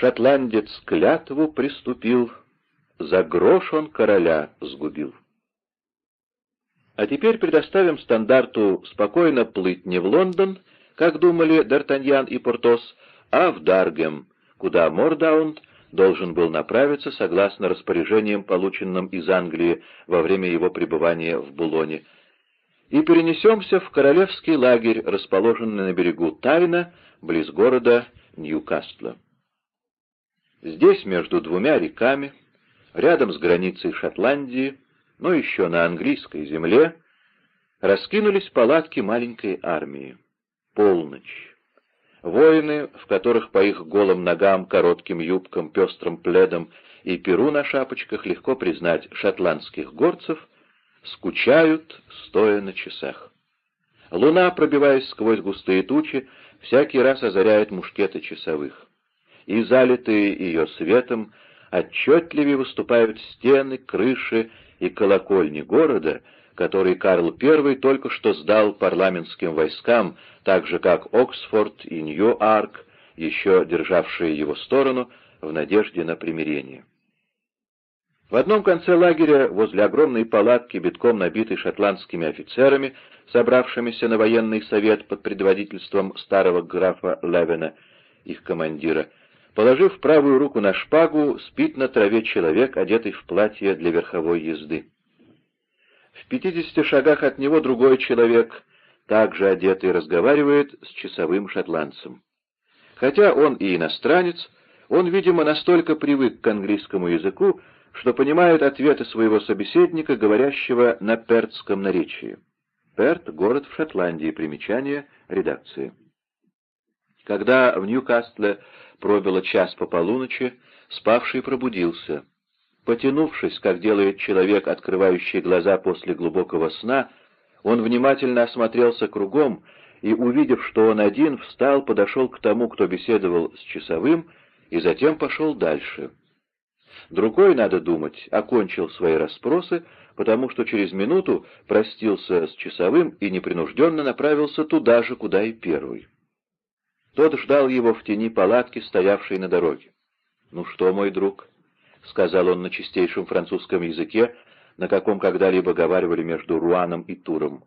Шотландец клятву приступил, за грош он короля сгубил. А теперь предоставим стандарту спокойно плыть не в Лондон, как думали Д'Артаньян и Портос, а в Даргем, куда Мордаунд должен был направиться согласно распоряжениям, полученным из Англии во время его пребывания в Булоне, и перенесемся в королевский лагерь, расположенный на берегу Тайна, близ города Ньюкасла. Здесь, между двумя реками, рядом с границей Шотландии, но еще на английской земле, раскинулись палатки маленькой армии. Полночь. Воины, в которых по их голым ногам, коротким юбкам, пестрым пледам и перу на шапочках легко признать шотландских горцев, скучают, стоя на часах. Луна, пробиваясь сквозь густые тучи, всякий раз озаряет мушкеты часовых. И залитые ее светом, отчетливее выступают стены, крыши и колокольни города — который Карл I только что сдал парламентским войскам, так же как Оксфорд и Нью-Арк, еще державшие его сторону, в надежде на примирение. В одном конце лагеря, возле огромной палатки, битком набитой шотландскими офицерами, собравшимися на военный совет под предводительством старого графа Левена, их командира, положив правую руку на шпагу, спит на траве человек, одетый в платье для верховой езды. В пятидесяти шагах от него другой человек, также одетый, разговаривает с часовым шотландцем. Хотя он и иностранец, он, видимо, настолько привык к английскому языку, что понимает ответы своего собеседника, говорящего на пертском наречии. Перт — город в Шотландии, примечание редакции. Когда в Ньюкасле пробило час по полуночи, спавший пробудился. Потянувшись, как делает человек, открывающий глаза после глубокого сна, он внимательно осмотрелся кругом и, увидев, что он один, встал, подошел к тому, кто беседовал с часовым, и затем пошел дальше. Другой, надо думать, окончил свои расспросы, потому что через минуту простился с часовым и непринужденно направился туда же, куда и первый. Тот ждал его в тени палатки, стоявшей на дороге. «Ну что, мой друг?» — сказал он на чистейшем французском языке, на каком когда-либо говаривали между Руаном и Туром.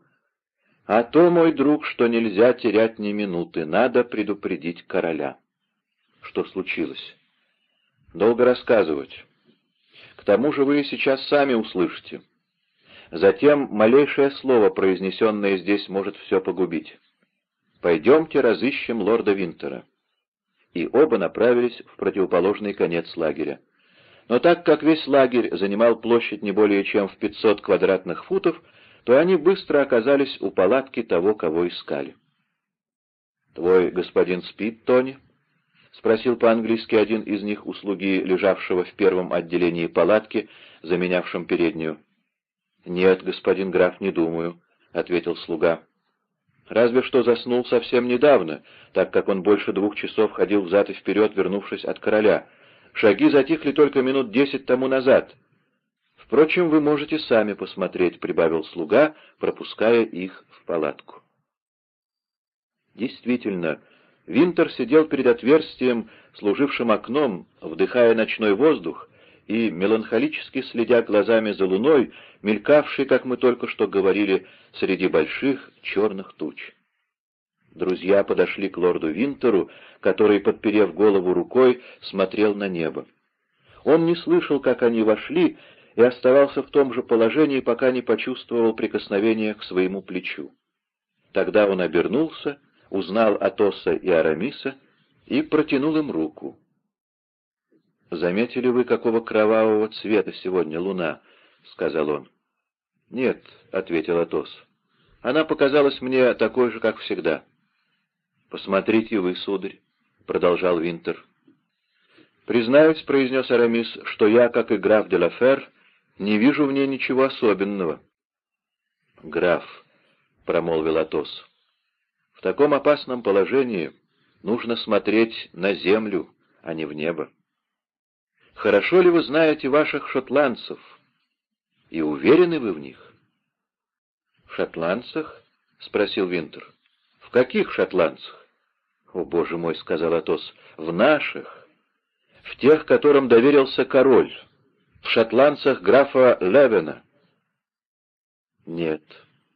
«А то, мой друг, что нельзя терять ни минуты, надо предупредить короля». «Что случилось?» «Долго рассказывать. К тому же вы сейчас сами услышите. Затем малейшее слово, произнесенное здесь, может все погубить. Пойдемте разыщем лорда Винтера». И оба направились в противоположный конец лагеря. Но так как весь лагерь занимал площадь не более чем в 500 квадратных футов, то они быстро оказались у палатки того, кого искали. «Твой господин спит, Тони?» — спросил по-английски один из них у слуги, лежавшего в первом отделении палатки, заменявшем переднюю. «Нет, господин граф, не думаю», — ответил слуга. «Разве что заснул совсем недавно, так как он больше двух часов ходил взад и вперед, вернувшись от короля». Шаги затихли только минут десять тому назад. Впрочем, вы можете сами посмотреть, — прибавил слуга, пропуская их в палатку. Действительно, Винтер сидел перед отверстием, служившим окном, вдыхая ночной воздух и меланхолически следя глазами за луной, мелькавшей, как мы только что говорили, среди больших черных туч. Друзья подошли к лорду Винтеру, который, подперев голову рукой, смотрел на небо. Он не слышал, как они вошли, и оставался в том же положении, пока не почувствовал прикосновения к своему плечу. Тогда он обернулся, узнал Атоса и Арамиса и протянул им руку. «Заметили вы, какого кровавого цвета сегодня луна?» — сказал он. «Нет», — ответил Атос. «Она показалась мне такой же, как всегда». «Посмотрите вы, сударь», — продолжал Винтер. «Признаюсь», — произнес Арамис, — «что я, как и граф де Лафер, не вижу в ней ничего особенного». «Граф», — промолвил Атос, — «в таком опасном положении нужно смотреть на землю, а не в небо. Хорошо ли вы знаете ваших шотландцев? И уверены вы в них?» «В шотландцах?» — спросил Винтер. «В каких шотландцах?» «О, боже мой!» — сказал Атос. «В наших! тех, которым доверился король, в шотландцах графа Левена. «Нет»,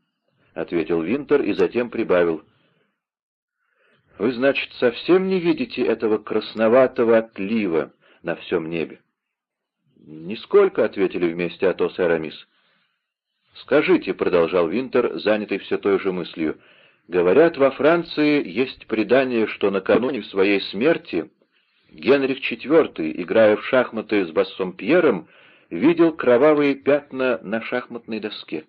— ответил Винтер и затем прибавил. «Вы, значит, совсем не видите этого красноватого отлива на всем небе?» «Нисколько», — ответили вместе Атос и Арамис. «Скажите», — продолжал Винтер, занятый все той же мыслью, — «говорят, во Франции есть предание, что накануне своей смерти Генрих IV, играя в шахматы с Бассом Пьером, видел кровавые пятна на шахматной доске».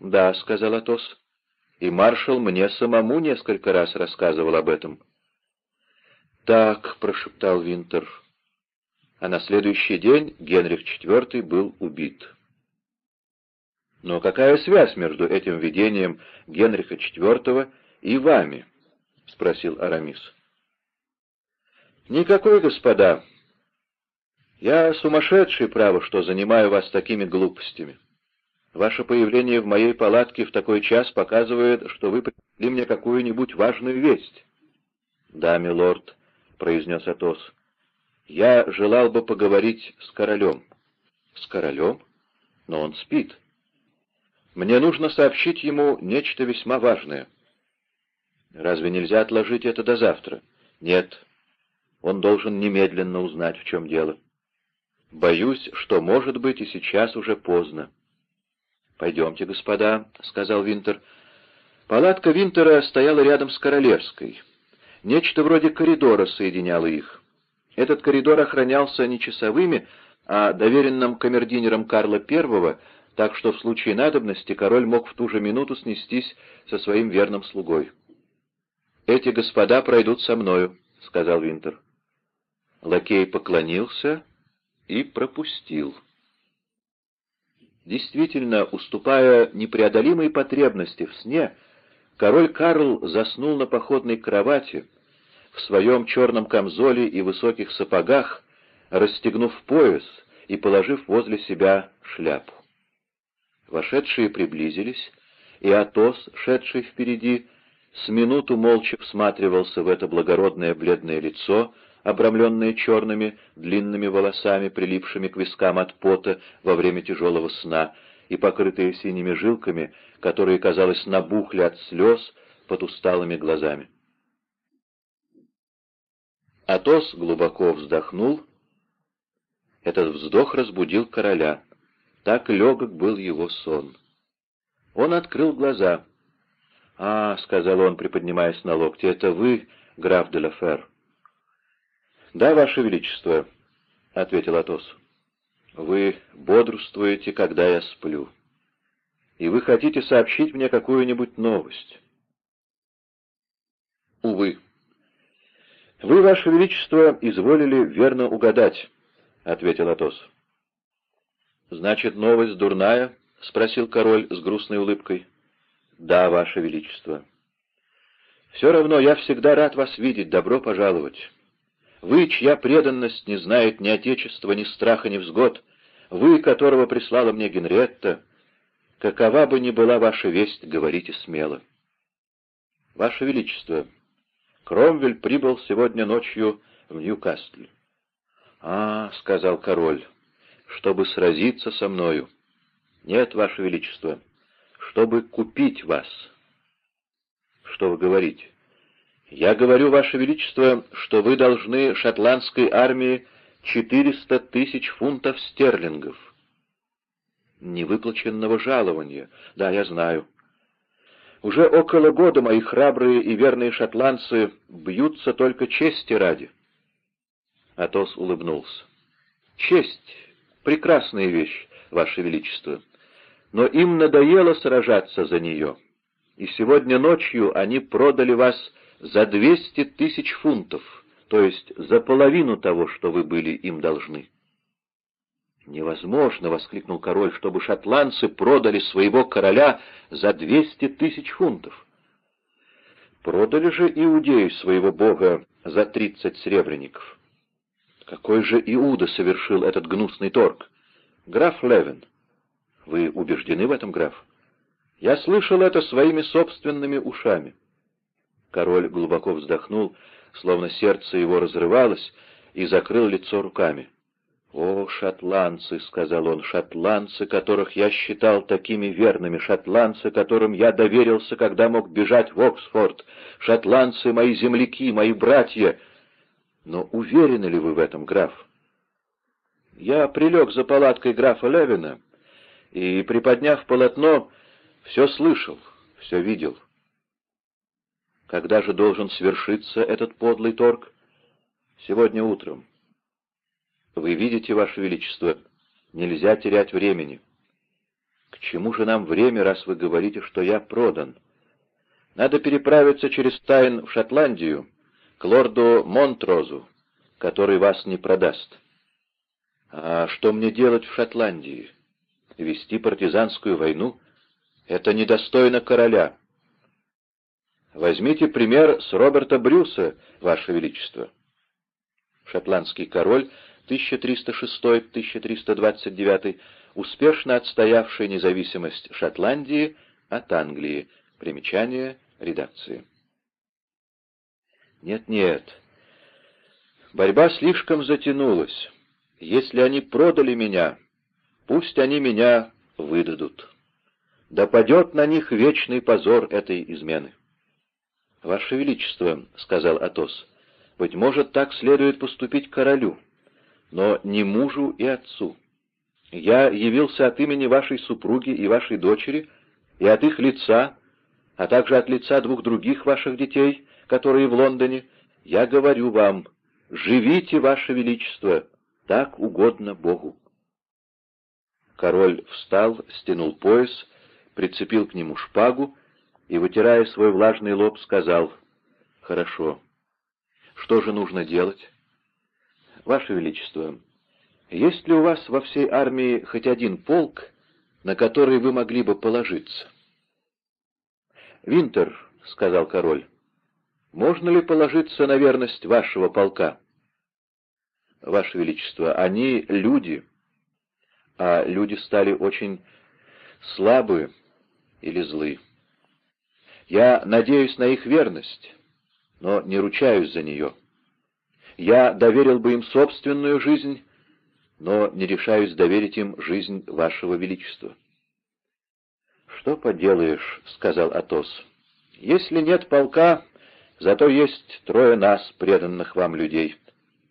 «Да», — сказал Атос, — «и маршал мне самому несколько раз рассказывал об этом». «Так», — прошептал Винтер, — а на следующий день Генрих IV был убит. Но какая связь между этим видением Генриха IV и вами? — спросил Арамис. «Никакой, господа. Я сумасшедший, право, что занимаю вас такими глупостями. Ваше появление в моей палатке в такой час показывает, что вы принесли мне какую-нибудь важную весть». «Да, милорд», — произнес Атос, — «я желал бы поговорить с королем». «С королем? Но он спит». Мне нужно сообщить ему нечто весьма важное. Разве нельзя отложить это до завтра? Нет. Он должен немедленно узнать, в чем дело. Боюсь, что, может быть, и сейчас уже поздно. «Пойдемте, господа», — сказал Винтер. Палатка Винтера стояла рядом с Королевской. Нечто вроде коридора соединяло их. Этот коридор охранялся не часовыми, а доверенным камердинером Карла I так что в случае надобности король мог в ту же минуту снестись со своим верным слугой. «Эти господа пройдут со мною», — сказал Винтер. Лакей поклонился и пропустил. Действительно, уступая непреодолимой потребности в сне, король Карл заснул на походной кровати, в своем черном камзоле и высоких сапогах, расстегнув пояс и положив возле себя шляпу. Вошедшие приблизились, и Атос, шедший впереди, с минуту молча всматривался в это благородное бледное лицо, обрамленное черными длинными волосами, прилипшими к вискам от пота во время тяжелого сна, и покрытые синими жилками, которые, казалось, набухли от слез под усталыми глазами. Атос глубоко вздохнул. Этот вздох разбудил короля. Так легок был его сон. Он открыл глаза. «А, — сказал он, приподнимаясь на локте, — это вы, граф де Лафер?» «Да, ваше величество», — ответил Атос. «Вы бодрствуете, когда я сплю. И вы хотите сообщить мне какую-нибудь новость?» «Увы». «Вы, ваше величество, изволили верно угадать», — ответил Атос. «Значит, новость дурная?» — спросил король с грустной улыбкой. «Да, ваше величество». «Все равно я всегда рад вас видеть, добро пожаловать. Вы, чья преданность не знает ни отечества, ни страха, ни взгод, вы, которого прислала мне Генретта, какова бы ни была ваша весть, говорите смело». «Ваше Величество, Кромвель прибыл сегодня ночью в Ньюкасль». «А, — сказал король, чтобы сразиться со мною. Нет, Ваше Величество, чтобы купить вас. Что вы говорите? Я говорю, Ваше Величество, что вы должны шотландской армии 400 тысяч фунтов стерлингов. Невыплаченного жалования. Да, я знаю. Уже около года мои храбрые и верные шотландцы бьются только чести ради. Атос улыбнулся. Честь Прекрасная вещь, Ваше Величество. Но им надоело сражаться за нее. И сегодня ночью они продали вас за двести тысяч фунтов, то есть за половину того, что вы были им должны. «Невозможно!» — воскликнул король, — «чтобы шотландцы продали своего короля за двести тысяч фунтов». Продали же иудею своего бога за тридцать сребреников. Какой же Иуда совершил этот гнусный торг? Граф Левин. Вы убеждены в этом, граф? Я слышал это своими собственными ушами. Король глубоко вздохнул, словно сердце его разрывалось, и закрыл лицо руками. «О, шотландцы!» — сказал он, — «шотландцы, которых я считал такими верными, шотландцы, которым я доверился, когда мог бежать в Оксфорд, шотландцы — мои земляки, мои братья!» «Но уверены ли вы в этом, граф?» Я прилег за палаткой графа Левина и, приподняв полотно, все слышал, все видел. Когда же должен свершиться этот подлый торг? Сегодня утром. Вы видите, Ваше Величество, нельзя терять времени. К чему же нам время, раз вы говорите, что я продан? Надо переправиться через Тайн в Шотландию, к лорду Монтрозу, который вас не продаст. А что мне делать в Шотландии? Вести партизанскую войну? Это недостойно короля. Возьмите пример с Роберта Брюса, Ваше Величество. Шотландский король 1306-1329, успешно отстоявший независимость Шотландии от Англии. Примечание редакции. Нет-нет, борьба слишком затянулась. Если они продали меня, пусть они меня выдадут. Да падет на них вечный позор этой измены. «Ваше Величество», — сказал Атос, — «быть может, так следует поступить королю» но не мужу и отцу. Я явился от имени вашей супруги и вашей дочери, и от их лица, а также от лица двух других ваших детей, которые в Лондоне, я говорю вам, живите, ваше величество, так угодно Богу. Король встал, стянул пояс, прицепил к нему шпагу и, вытирая свой влажный лоб, сказал, «Хорошо. Что же нужно делать?» «Ваше Величество, есть ли у вас во всей армии хоть один полк, на который вы могли бы положиться?» «Винтер», — сказал король, — «можно ли положиться на верность вашего полка?» «Ваше Величество, они люди, а люди стали очень слабы или злы. Я надеюсь на их верность, но не ручаюсь за нее». Я доверил бы им собственную жизнь, но не решаюсь доверить им жизнь вашего величества. «Что поделаешь», — сказал Атос. «Если нет полка, зато есть трое нас, преданных вам людей,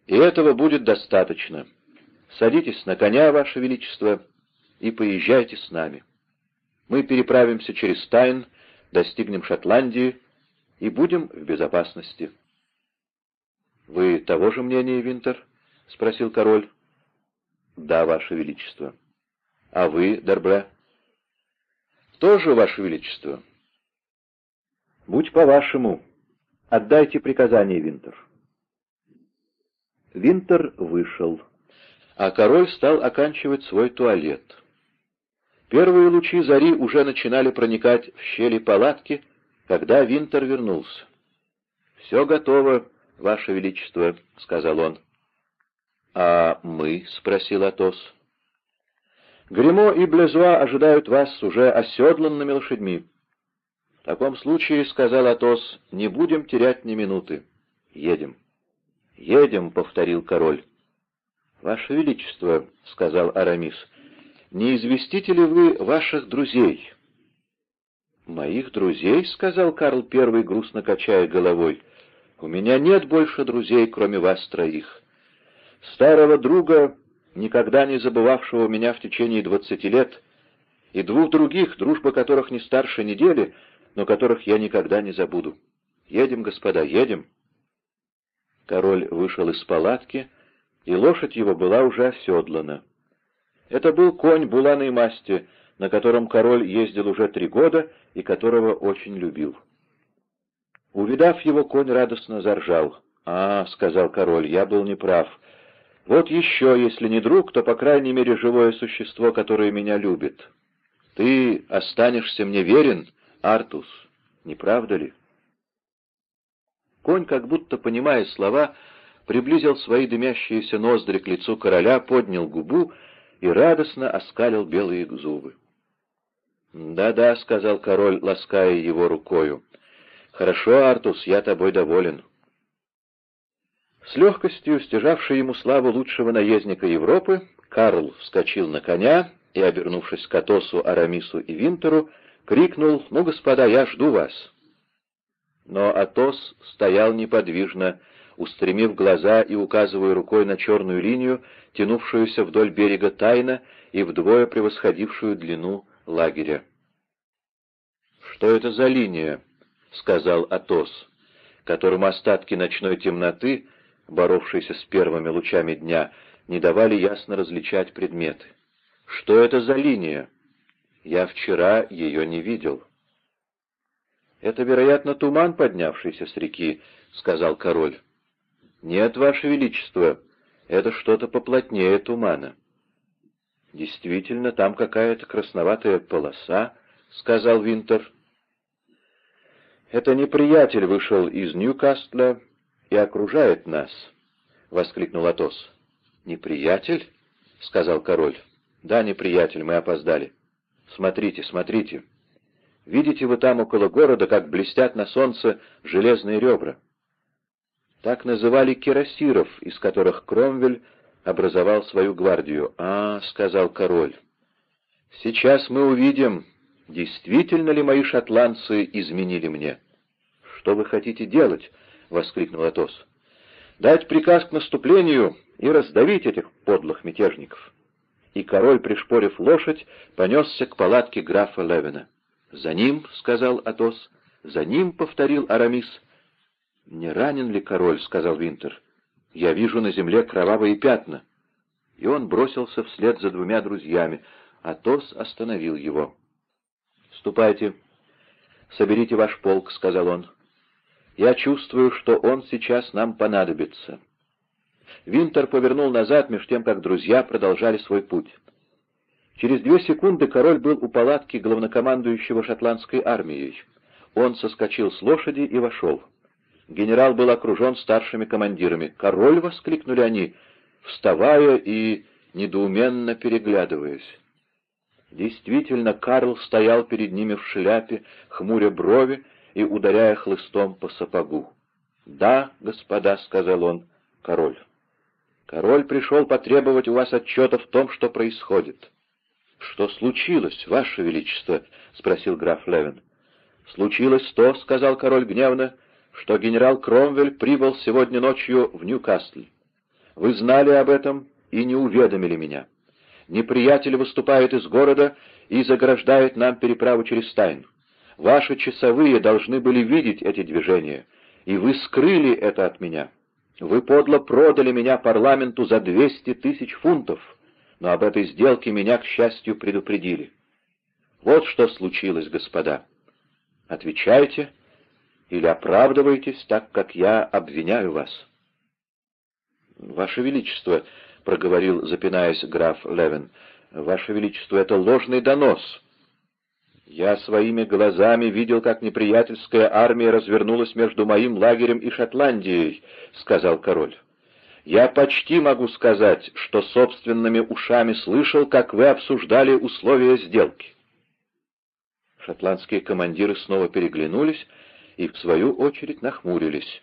и этого будет достаточно. Садитесь на коня, ваше величество, и поезжайте с нами. Мы переправимся через Тайн, достигнем Шотландии и будем в безопасности». «Вы того же мнения, Винтер?» — спросил король. «Да, ваше величество». «А вы, Дербре?» «Тоже, ваше величество». «Будь по-вашему. Отдайте приказание, Винтер». Винтер вышел, а король стал оканчивать свой туалет. Первые лучи зари уже начинали проникать в щели палатки, когда Винтер вернулся. «Все готово», «Ваше Величество», — сказал он. «А мы?» — спросил Атос. «Гремо и Блезуа ожидают вас уже оседланными лошадьми». «В таком случае, — сказал Атос, — не будем терять ни минуты. Едем». «Едем», — повторил король. «Ваше Величество», — сказал Арамис, — «не известите ли вы ваших друзей?» «Моих друзей?» — сказал Карл Первый, грустно качая головой. У меня нет больше друзей, кроме вас троих. Старого друга, никогда не забывавшего меня в течение двадцати лет, и двух других, дружба которых не старше недели, но которых я никогда не забуду. Едем, господа, едем. Король вышел из палатки, и лошадь его была уже оседлана. Это был конь буланой масти, на котором король ездил уже три года и которого очень любил. Увидав его, конь радостно заржал. «А, — сказал король, — я был неправ. Вот еще, если не друг, то, по крайней мере, живое существо, которое меня любит. Ты останешься мне верен, Артус, не правда ли?» Конь, как будто понимая слова, приблизил свои дымящиеся ноздри к лицу короля, поднял губу и радостно оскалил белые зубы. «Да-да», — сказал король, лаская его рукою, — «Хорошо, Артус, я тобой доволен». С легкостью, стяжавший ему славу лучшего наездника Европы, Карл вскочил на коня и, обернувшись к Атосу, Арамису и Винтеру, крикнул «Ну, господа, я жду вас!» Но Атос стоял неподвижно, устремив глаза и указывая рукой на черную линию, тянувшуюся вдоль берега тайна и вдвое превосходившую длину лагеря. «Что это за линия?» — сказал Атос, которому остатки ночной темноты, боровшиеся с первыми лучами дня, не давали ясно различать предметы. «Что это за линия? Я вчера ее не видел». «Это, вероятно, туман, поднявшийся с реки», — сказал король. «Нет, Ваше Величество, это что-то поплотнее тумана». «Действительно, там какая-то красноватая полоса», — сказал Винтер. «Это неприятель вышел из Ньюкасла и окружает нас», — воскликнул Атос. «Неприятель?» — сказал король. «Да, неприятель, мы опоздали. Смотрите, смотрите. Видите вы там около города, как блестят на солнце железные ребра?» Так называли кирасиров, из которых Кромвель образовал свою гвардию. «А, — сказал король, — сейчас мы увидим, действительно ли мои шотландцы изменили мне». «Что вы хотите делать?» — воскликнул Атос. «Дать приказ к наступлению и раздавить этих подлых мятежников». И король, пришпорив лошадь, понесся к палатке графа Левина. «За ним», — сказал Атос, — «за ним», — повторил Арамис. «Не ранен ли король?» — сказал Винтер. «Я вижу на земле кровавые пятна». И он бросился вслед за двумя друзьями. Атос остановил его. «Ступайте, соберите ваш полк», — сказал он. «Я чувствую, что он сейчас нам понадобится». Винтер повернул назад, меж тем, как друзья продолжали свой путь. Через две секунды король был у палатки главнокомандующего шотландской армией. Он соскочил с лошади и вошел. Генерал был окружен старшими командирами. «Король!» — воскликнули они, вставая и недоуменно переглядываясь. Действительно, Карл стоял перед ними в шляпе, хмуря брови и ударяя хлыстом по сапогу. «Да, господа», — сказал он, — «король». «Король пришел потребовать у вас отчета в том, что происходит». «Что случилось, ваше величество?» — спросил граф Левин. «Случилось то», — сказал король гневно, — «что генерал Кромвель прибыл сегодня ночью в Ньюкасл. Вы знали об этом и не уведомили меня. Неприятель выступает из города и заграждает нам переправу через Тайн. Ваши часовые должны были видеть эти движения, и вы скрыли это от меня. Вы подло продали меня парламенту за двести тысяч фунтов» но об этой сделке меня, к счастью, предупредили. Вот что случилось, господа. Отвечайте или оправдывайтесь, так как я обвиняю вас. «Ваше Величество», — проговорил, запинаясь граф Левин, — «Ваше Величество, это ложный донос». «Я своими глазами видел, как неприятельская армия развернулась между моим лагерем и Шотландией», — сказал король. Я почти могу сказать, что собственными ушами слышал, как вы обсуждали условия сделки. Шотландские командиры снова переглянулись и, в свою очередь, нахмурились.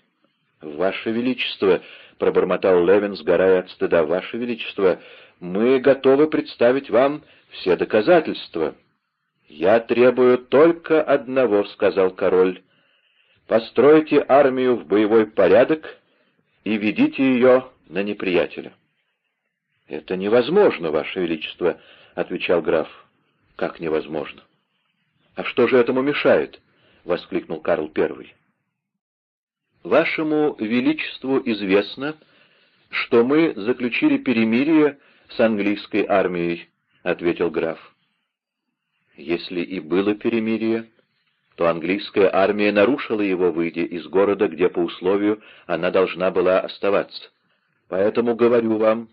«Ваше Величество!» — пробормотал Левин, сгорая от стыда. «Ваше Величество, мы готовы представить вам все доказательства». «Я требую только одного», — сказал король. «Постройте армию в боевой порядок и ведите ее на неприятеля. — Это невозможно, Ваше Величество, — отвечал граф. — Как невозможно? — А что же этому мешает? — воскликнул Карл I. — Вашему Величеству известно, что мы заключили перемирие с английской армией, — ответил граф. — Если и было перемирие, то английская армия нарушила его, выйдя из города, где по условию она должна была оставаться. Поэтому говорю вам,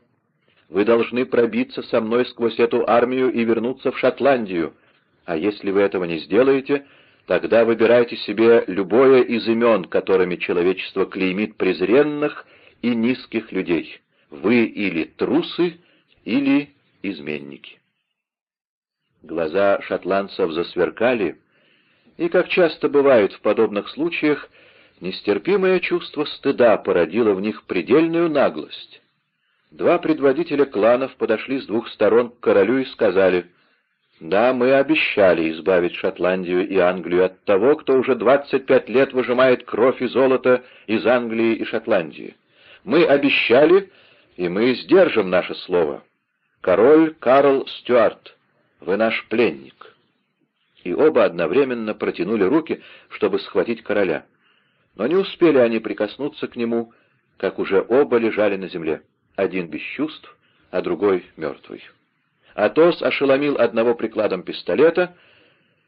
вы должны пробиться со мной сквозь эту армию и вернуться в Шотландию, а если вы этого не сделаете, тогда выбирайте себе любое из имен, которыми человечество клеймит презренных и низких людей. Вы или трусы, или изменники. Глаза шотландцев засверкали, и, как часто бывает в подобных случаях, Нестерпимое чувство стыда породило в них предельную наглость. Два предводителя кланов подошли с двух сторон к королю и сказали, «Да, мы обещали избавить Шотландию и Англию от того, кто уже 25 лет выжимает кровь и золото из Англии и Шотландии. Мы обещали, и мы сдержим наше слово. Король Карл Стюарт, вы наш пленник». И оба одновременно протянули руки, чтобы схватить короля. Но не успели они прикоснуться к нему, как уже оба лежали на земле, один без чувств, а другой мертвый. Атос ошеломил одного прикладом пистолета,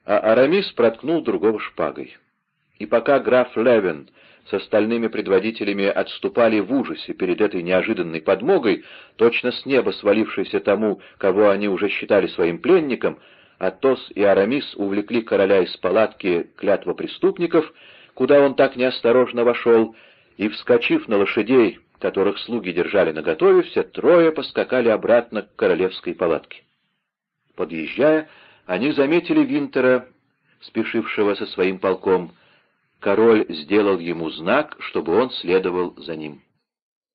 а Арамис проткнул другого шпагой. И пока граф Левин с остальными предводителями отступали в ужасе перед этой неожиданной подмогой, точно с неба свалившейся тому, кого они уже считали своим пленником, Атос и Арамис увлекли короля из палатки клятва преступников — куда он так неосторожно вошел, и, вскочив на лошадей, которых слуги держали наготове, все трое поскакали обратно к королевской палатке. Подъезжая, они заметили Винтера, спешившего со своим полком. Король сделал ему знак, чтобы он следовал за ним.